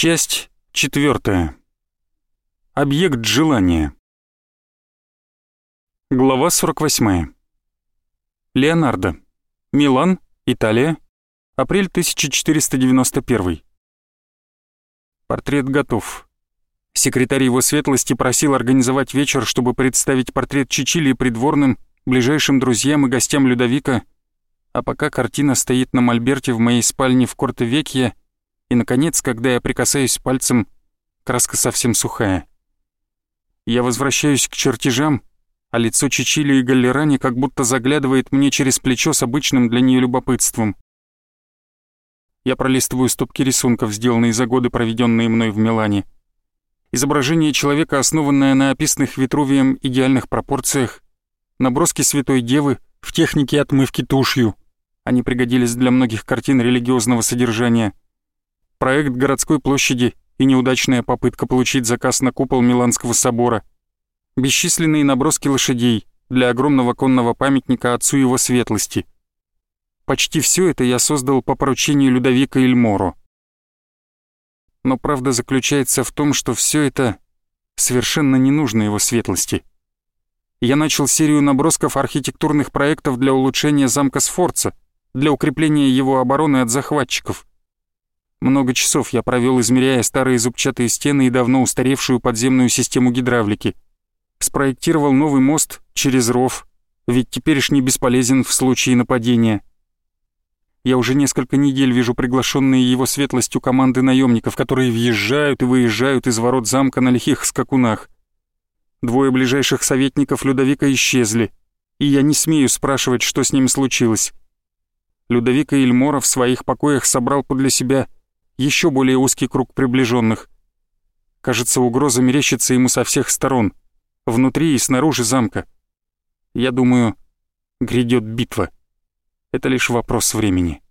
Часть четвертая. Объект желания. Глава 48. Леонардо. Милан, Италия. Апрель 1491. Портрет готов. Секретарь его светлости просил организовать вечер, чтобы представить портрет Чичилии придворным, ближайшим друзьям и гостям Людовика, а пока картина стоит на мольберте в моей спальне в Корте-Векье, и, наконец, когда я прикасаюсь пальцем, краска совсем сухая. Я возвращаюсь к чертежам, а лицо Чичили и Галлерани как будто заглядывает мне через плечо с обычным для нее любопытством. Я пролистываю стопки рисунков, сделанные за годы, проведенные мной в Милане. Изображение человека, основанное на описанных Витрувием идеальных пропорциях, наброски Святой Девы в технике отмывки тушью. Они пригодились для многих картин религиозного содержания. Проект городской площади и неудачная попытка получить заказ на купол Миланского собора. Бесчисленные наброски лошадей для огромного конного памятника отцу его светлости. Почти все это я создал по поручению Людовика Эльморо. Но правда заключается в том, что все это совершенно не нужно его светлости. Я начал серию набросков архитектурных проектов для улучшения замка Сфорца, для укрепления его обороны от захватчиков. Много часов я провел, измеряя старые зубчатые стены и давно устаревшую подземную систему гидравлики. Спроектировал новый мост через ров, ведь теперешний бесполезен в случае нападения. Я уже несколько недель вижу приглашенные его светлостью команды наемников, которые въезжают и выезжают из ворот замка на лихих скакунах. Двое ближайших советников Людовика исчезли, и я не смею спрашивать, что с ними случилось. Людовика Эльмора в своих покоях собрал подле себя еще более узкий круг приближенных. Кажется, угроза мерещится ему со всех сторон, внутри и снаружи замка. Я думаю, грядет битва. Это лишь вопрос времени.